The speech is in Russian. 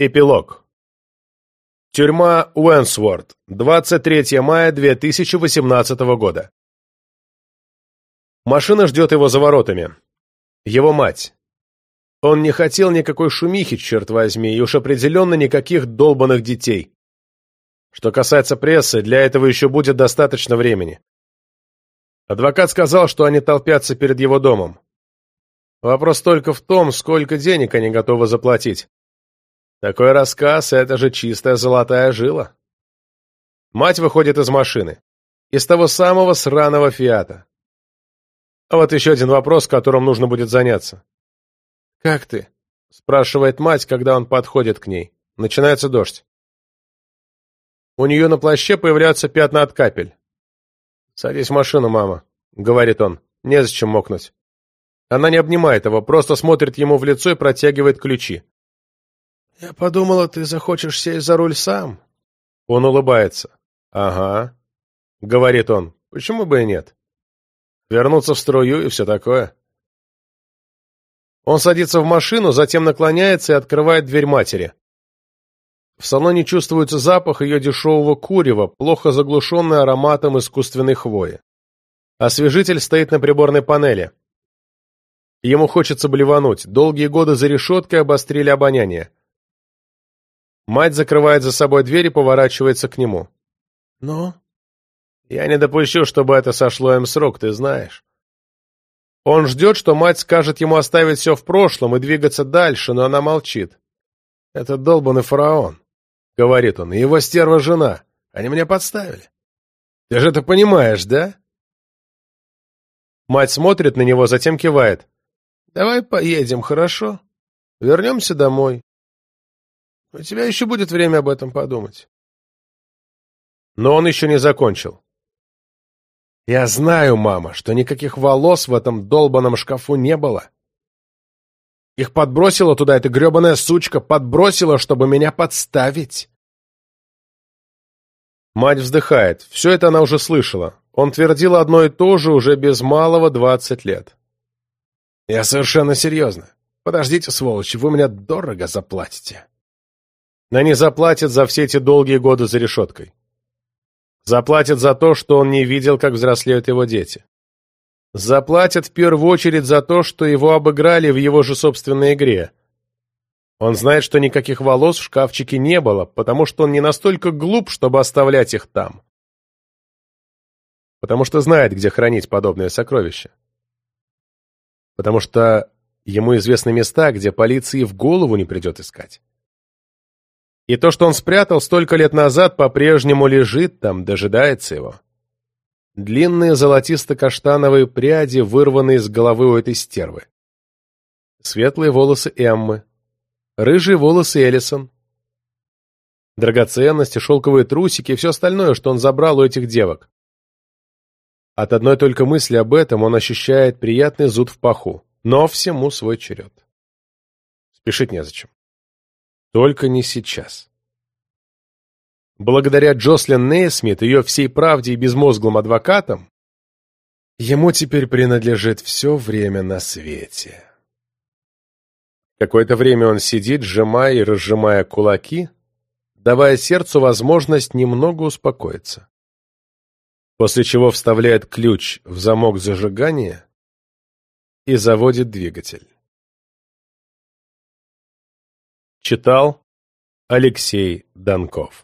Эпилог. Тюрьма Уэнсворт. 23 мая 2018 года. Машина ждет его за воротами. Его мать. Он не хотел никакой шумихи, черт возьми, и уж определенно никаких долбанных детей. Что касается прессы, для этого еще будет достаточно времени. Адвокат сказал, что они толпятся перед его домом. Вопрос только в том, сколько денег они готовы заплатить. Такой рассказ — это же чистая золотая жила. Мать выходит из машины. Из того самого сраного «Фиата». А вот еще один вопрос, которым нужно будет заняться. «Как ты?» — спрашивает мать, когда он подходит к ней. Начинается дождь. У нее на плаще появляются пятна от капель. «Садись в машину, мама», — говорит он. «Незачем мокнуть». Она не обнимает его, просто смотрит ему в лицо и протягивает ключи. «Я подумала, ты захочешь сесть за руль сам». Он улыбается. «Ага», — говорит он. «Почему бы и нет? Вернуться в струю и все такое». Он садится в машину, затем наклоняется и открывает дверь матери. В салоне чувствуется запах ее дешевого курева, плохо заглушенный ароматом искусственной хвои. Освежитель стоит на приборной панели. Ему хочется блевануть. Долгие годы за решеткой обострили обоняние. Мать закрывает за собой дверь и поворачивается к нему. «Ну?» «Я не допущу, чтобы это сошло им с рук, ты знаешь». Он ждет, что мать скажет ему оставить все в прошлом и двигаться дальше, но она молчит. «Это долбанный фараон», — говорит он, — «и его стерва жена. Они меня подставили. Ты же это понимаешь, да?» Мать смотрит на него, затем кивает. «Давай поедем, хорошо? Вернемся домой. У тебя еще будет время об этом подумать. Но он еще не закончил. Я знаю, мама, что никаких волос в этом долбанном шкафу не было. Их подбросила туда эта гребаная сучка, подбросила, чтобы меня подставить. Мать вздыхает. Все это она уже слышала. Он твердил одно и то же уже без малого двадцать лет. Я совершенно серьезно. Подождите, сволочи, вы меня дорого заплатите. Они заплатят за все эти долгие годы за решеткой. Заплатят за то, что он не видел, как взрослеют его дети. Заплатят в первую очередь за то, что его обыграли в его же собственной игре. Он знает, что никаких волос в шкафчике не было, потому что он не настолько глуп, чтобы оставлять их там. Потому что знает, где хранить подобное сокровище. Потому что ему известны места, где полиции в голову не придет искать. И то, что он спрятал столько лет назад, по-прежнему лежит там, дожидается его. Длинные золотисто-каштановые пряди, вырванные из головы у этой стервы. Светлые волосы Эммы. Рыжие волосы Эллисон. Драгоценности, шелковые трусики и все остальное, что он забрал у этих девок. От одной только мысли об этом он ощущает приятный зуд в паху. Но всему свой черед. Спешить незачем. Только не сейчас. Благодаря Джослин Нейсмит, ее всей правде и безмозглым адвокатам, ему теперь принадлежит все время на свете. Какое-то время он сидит, сжимая и разжимая кулаки, давая сердцу возможность немного успокоиться. После чего вставляет ключ в замок зажигания и заводит двигатель. Читал Алексей Донков